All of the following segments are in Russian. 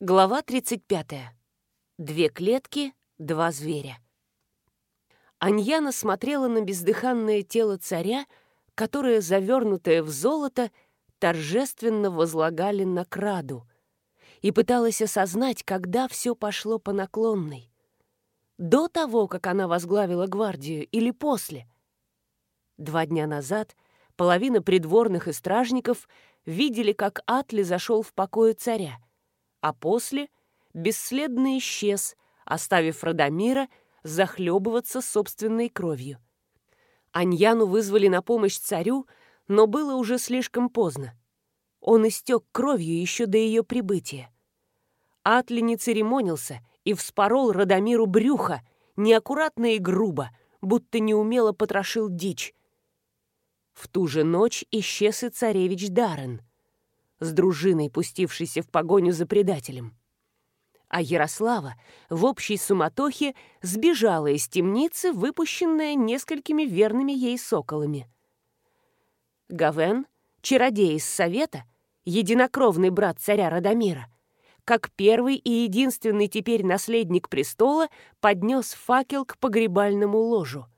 Глава 35. Две клетки, два зверя. Аньяна смотрела на бездыханное тело царя, которое, завернутое в золото, торжественно возлагали на краду, и пыталась осознать, когда все пошло по наклонной. До того, как она возглавила гвардию, или после. Два дня назад половина придворных и стражников видели, как Атли зашел в покое царя — а после бесследно исчез, оставив Радомира захлебываться собственной кровью. Аньяну вызвали на помощь царю, но было уже слишком поздно. Он истек кровью еще до ее прибытия. Атли не церемонился и вспорол Радомиру брюхо, неаккуратно и грубо, будто неумело потрошил дичь. В ту же ночь исчез и царевич Даррен — с дружиной, пустившейся в погоню за предателем. А Ярослава в общей суматохе сбежала из темницы, выпущенная несколькими верными ей соколами. Гавен, чародей из Совета, единокровный брат царя Радомира, как первый и единственный теперь наследник престола, поднес факел к погребальному ложу —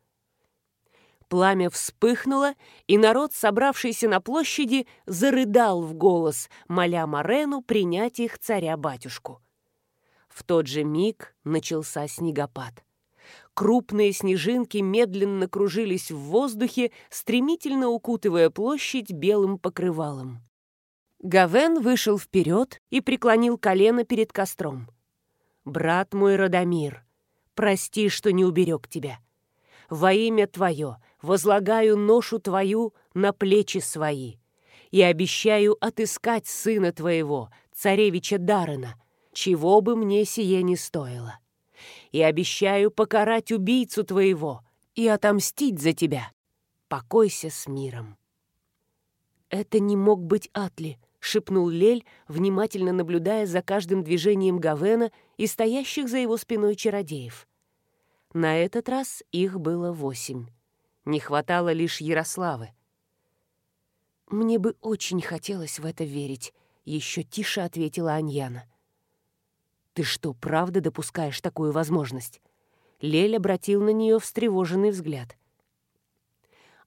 Пламя вспыхнуло, и народ, собравшийся на площади, зарыдал в голос, моля Морену принять их царя-батюшку. В тот же миг начался снегопад. Крупные снежинки медленно кружились в воздухе, стремительно укутывая площадь белым покрывалом. Гавен вышел вперед и преклонил колено перед костром. «Брат мой Радомир, прости, что не уберег тебя. Во имя Твое возлагаю ношу Твою на плечи свои и обещаю отыскать сына Твоего, царевича Дарена, чего бы мне сие не стоило. И обещаю покарать убийцу Твоего и отомстить за Тебя. Покойся с миром». «Это не мог быть Атли», — шепнул Лель, внимательно наблюдая за каждым движением Гавена и стоящих за его спиной чародеев. На этот раз их было восемь. Не хватало лишь Ярославы. «Мне бы очень хотелось в это верить», — еще тише ответила Аньяна. «Ты что, правда допускаешь такую возможность?» Лель обратил на нее встревоженный взгляд.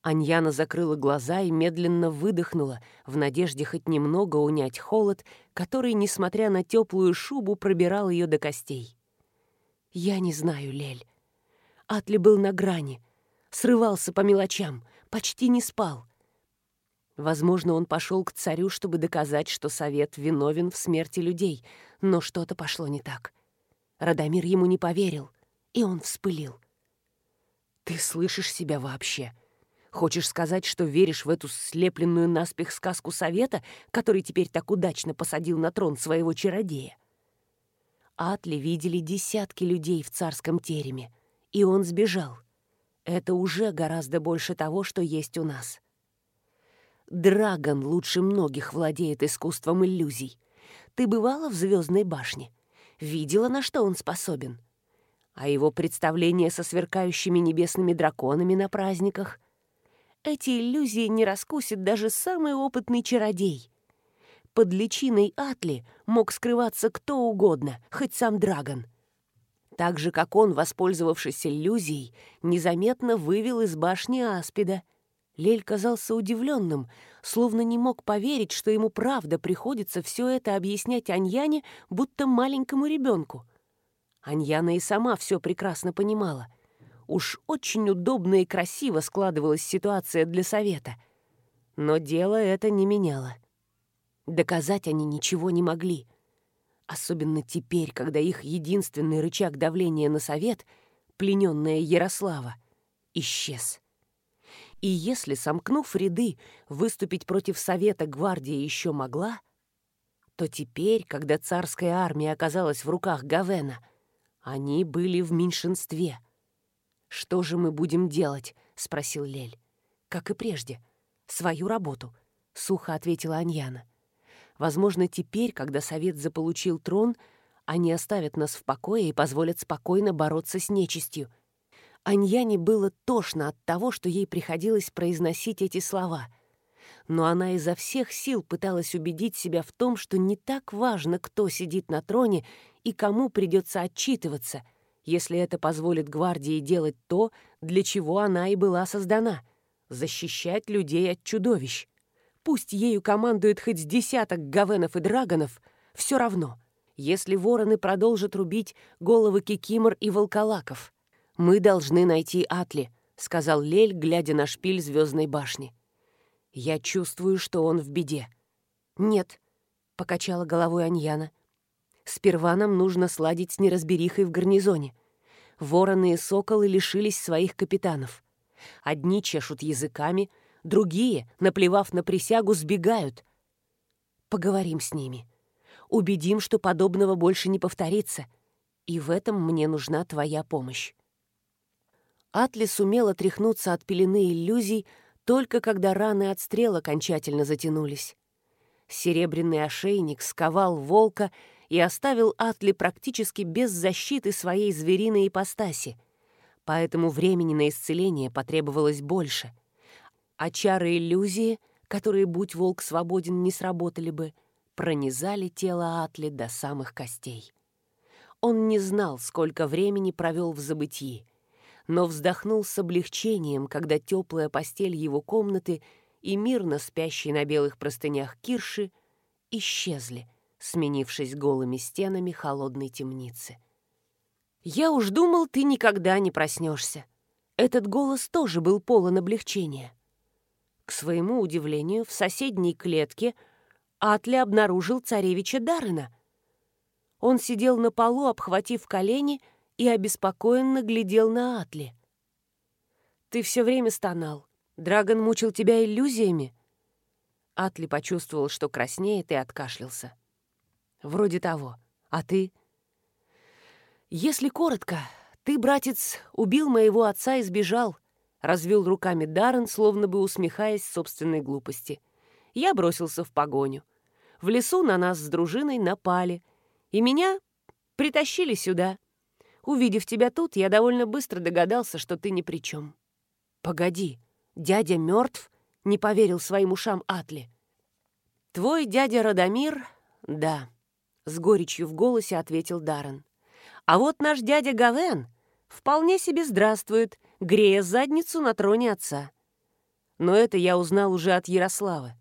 Аньяна закрыла глаза и медленно выдохнула, в надежде хоть немного унять холод, который, несмотря на теплую шубу, пробирал ее до костей. «Я не знаю, Лель. Атли был на грани срывался по мелочам, почти не спал. Возможно, он пошел к царю, чтобы доказать, что совет виновен в смерти людей, но что-то пошло не так. Радомир ему не поверил, и он вспылил. «Ты слышишь себя вообще? Хочешь сказать, что веришь в эту слепленную наспех сказку совета, который теперь так удачно посадил на трон своего чародея?» Атли видели десятки людей в царском тереме, и он сбежал — это уже гораздо больше того, что есть у нас. Драгон лучше многих владеет искусством иллюзий. Ты бывала в Звездной башне? Видела, на что он способен? А его представления со сверкающими небесными драконами на праздниках? Эти иллюзии не раскусит даже самый опытный чародей. Под личиной Атли мог скрываться кто угодно, хоть сам Драгон — так же, как он, воспользовавшись иллюзией, незаметно вывел из башни Аспида. Лель казался удивленным, словно не мог поверить, что ему правда приходится все это объяснять Аньяне, будто маленькому ребенку. Аньяна и сама все прекрасно понимала. Уж очень удобно и красиво складывалась ситуация для совета. Но дело это не меняло. Доказать они ничего не могли — Особенно теперь, когда их единственный рычаг давления на совет, плененная Ярослава, исчез. И если, сомкнув ряды, выступить против совета гвардия еще могла, то теперь, когда царская армия оказалась в руках Гавена, они были в меньшинстве. «Что же мы будем делать?» — спросил Лель. «Как и прежде. Свою работу», — сухо ответила Аньяна. Возможно, теперь, когда Совет заполучил трон, они оставят нас в покое и позволят спокойно бороться с нечистью. Аньяне было тошно от того, что ей приходилось произносить эти слова. но она изо всех сил пыталась убедить себя в том, что не так важно, кто сидит на троне и кому придется отчитываться, если это позволит гвардии делать то, для чего она и была создана — защищать людей от чудовищ. Пусть ею командует хоть десяток гавенов и драгонов, все равно, если вороны продолжат рубить головы кикимор и волколаков. «Мы должны найти Атли», — сказал Лель, глядя на шпиль звездной башни. «Я чувствую, что он в беде». «Нет», — покачала головой Аньяна. «Сперва нам нужно сладить с неразберихой в гарнизоне. Вороны и соколы лишились своих капитанов. Одни чешут языками, другие, наплевав на присягу, сбегают. Поговорим с ними. Убедим, что подобного больше не повторится. И в этом мне нужна твоя помощь. Атли сумел отряхнуться от пелены иллюзий, только когда раны от стрел окончательно затянулись. Серебряный ошейник сковал волка и оставил Атли практически без защиты своей звериной ипостаси, поэтому времени на исцеление потребовалось больше. А чары иллюзии, которые, будь волк свободен, не сработали бы, пронизали тело Атли до самых костей. Он не знал, сколько времени провел в забытии, но вздохнул с облегчением, когда теплая постель его комнаты и мирно спящие на белых простынях Кирши исчезли, сменившись голыми стенами холодной темницы. «Я уж думал, ты никогда не проснешься». Этот голос тоже был полон облегчения. К своему удивлению, в соседней клетке Атли обнаружил царевича Дарына. Он сидел на полу, обхватив колени, и обеспокоенно глядел на Атли. «Ты все время стонал. Драгон мучил тебя иллюзиями?» Атли почувствовал, что краснеет, и откашлялся. «Вроде того. А ты?» «Если коротко, ты, братец, убил моего отца и сбежал», — развел руками Даррен, словно бы усмехаясь собственной глупости. Я бросился в погоню. В лесу на нас с дружиной напали, и меня притащили сюда. Увидев тебя тут, я довольно быстро догадался, что ты ни при чем. «Погоди, дядя мертв?» — не поверил своим ушам Атли. «Твой дядя Радомир?» «Да», — с горечью в голосе ответил Даррен. «А вот наш дядя Гавен вполне себе здравствует, грея задницу на троне отца. Но это я узнал уже от Ярославы.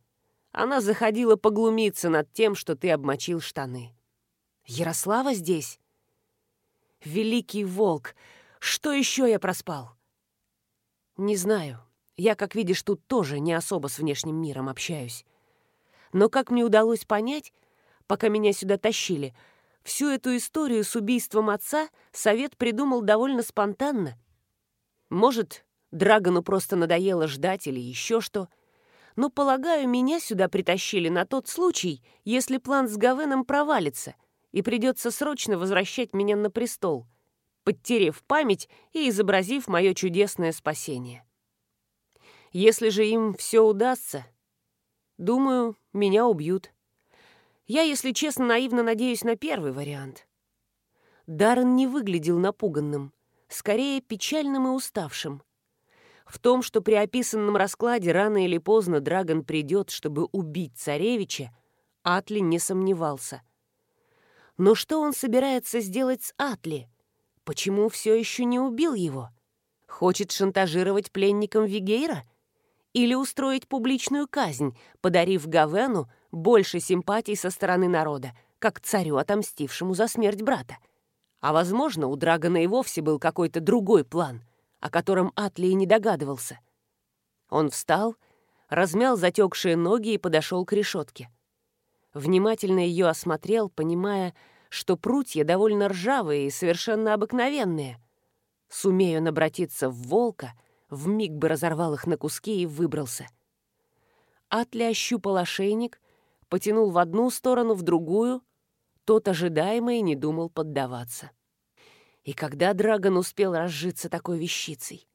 Она заходила поглумиться над тем, что ты обмочил штаны». «Ярослава здесь?» Великий волк! Что еще я проспал? Не знаю. Я, как видишь, тут тоже не особо с внешним миром общаюсь. Но как мне удалось понять, пока меня сюда тащили, всю эту историю с убийством отца совет придумал довольно спонтанно. Может, Драгону просто надоело ждать или еще что. Но, полагаю, меня сюда притащили на тот случай, если план с Гавеном провалится — и придется срочно возвращать меня на престол, подтерев память и изобразив мое чудесное спасение. Если же им все удастся, думаю, меня убьют. Я, если честно, наивно надеюсь на первый вариант. Даррен не выглядел напуганным, скорее печальным и уставшим. В том, что при описанном раскладе рано или поздно Драгон придет, чтобы убить царевича, Атли не сомневался — но что он собирается сделать с Атли? Почему все еще не убил его? Хочет шантажировать пленником Вигейра? Или устроить публичную казнь, подарив Гавену больше симпатий со стороны народа, как царю, отомстившему за смерть брата? А, возможно, у Драгона и вовсе был какой-то другой план, о котором Атли и не догадывался. Он встал, размял затекшие ноги и подошел к решетке. Внимательно ее осмотрел, понимая, что прутья довольно ржавые и совершенно обыкновенные. Сумею он обратиться в волка, вмиг бы разорвал их на куски и выбрался. Атли ощупал ошейник, потянул в одну сторону, в другую. Тот ожидаемо и не думал поддаваться. И когда Драгон успел разжиться такой вещицей?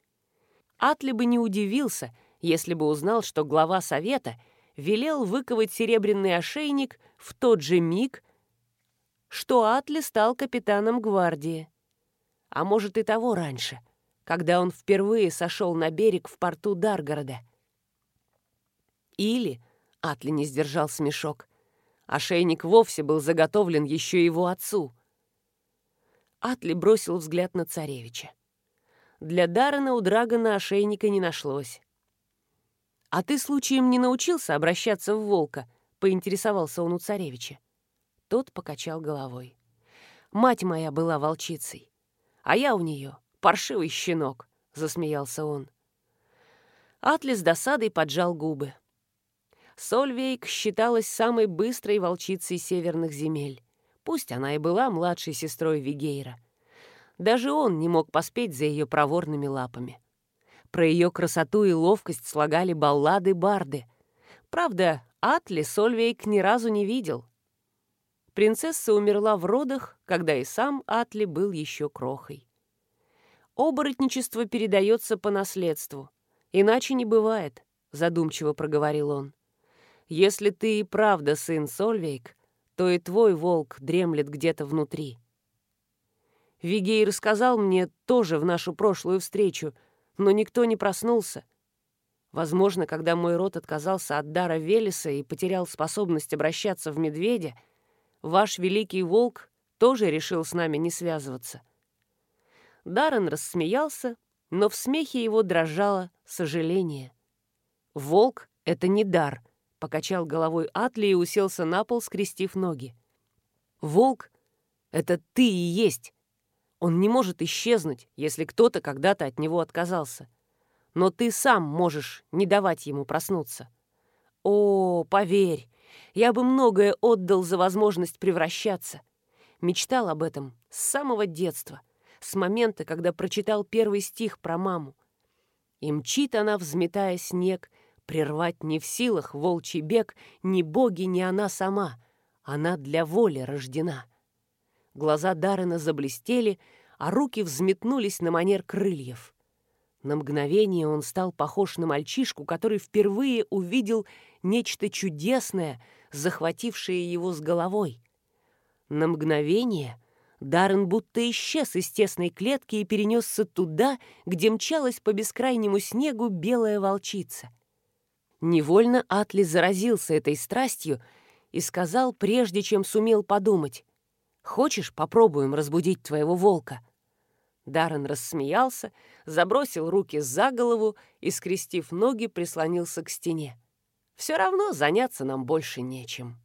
Атли бы не удивился, если бы узнал, что глава совета велел выковать серебряный ошейник в тот же миг, что Атли стал капитаном гвардии. А может и того раньше, когда он впервые сошел на берег в порту Даргорода. Или Атли не сдержал смешок. Ошейник вовсе был заготовлен еще его отцу. Атли бросил взгляд на царевича. Для Даррена у Драгона ошейника не нашлось. «А ты случаем не научился обращаться в волка?» — поинтересовался он у царевича. Тот покачал головой. «Мать моя была волчицей, а я у нее паршивый щенок», — засмеялся он. Атли с досадой поджал губы. Сольвейк считалась самой быстрой волчицей северных земель. Пусть она и была младшей сестрой Вигейра. Даже он не мог поспеть за ее проворными лапами. Про ее красоту и ловкость слагали баллады-барды. Правда, Атли Сольвейк ни разу не видел. Принцесса умерла в родах, когда и сам Атли был еще крохой. «Оборотничество передается по наследству. Иначе не бывает», — задумчиво проговорил он. «Если ты и правда сын Сольвейк, то и твой волк дремлет где-то внутри». Вигей рассказал мне тоже в нашу прошлую встречу, но никто не проснулся. Возможно, когда мой род отказался от дара Велеса и потерял способность обращаться в медведя, ваш великий волк тоже решил с нами не связываться. Даррен рассмеялся, но в смехе его дрожало сожаление. «Волк — это не дар», — покачал головой Атли и уселся на пол, скрестив ноги. «Волк — это ты и есть. Он не может исчезнуть, если кто-то когда-то от него отказался. Но ты сам можешь не давать ему проснуться. О, поверь, я бы многое отдал за возможность превращаться. Мечтал об этом с самого детства, с момента, когда прочитал первый стих про маму. И мчит она, взметая снег, прервать не в силах волчий бег ни боги, ни она сама. Она для воли рождена. Глаза Даррена заблестели, а руки взметнулись на манер крыльев. На мгновение он стал похож на мальчишку, который впервые увидел нечто чудесное, захватившее его с головой. На мгновение Даррен будто исчез из тесной клетки и перенесся туда, где мчалась по бескрайнему снегу белая волчица. Невольно Атли заразился этой страстью и сказал, прежде чем сумел подумать, Хочешь, попробуем разбудить твоего волка?» Даррен рассмеялся, забросил руки за голову и, скрестив ноги, прислонился к стене. «Все равно заняться нам больше нечем».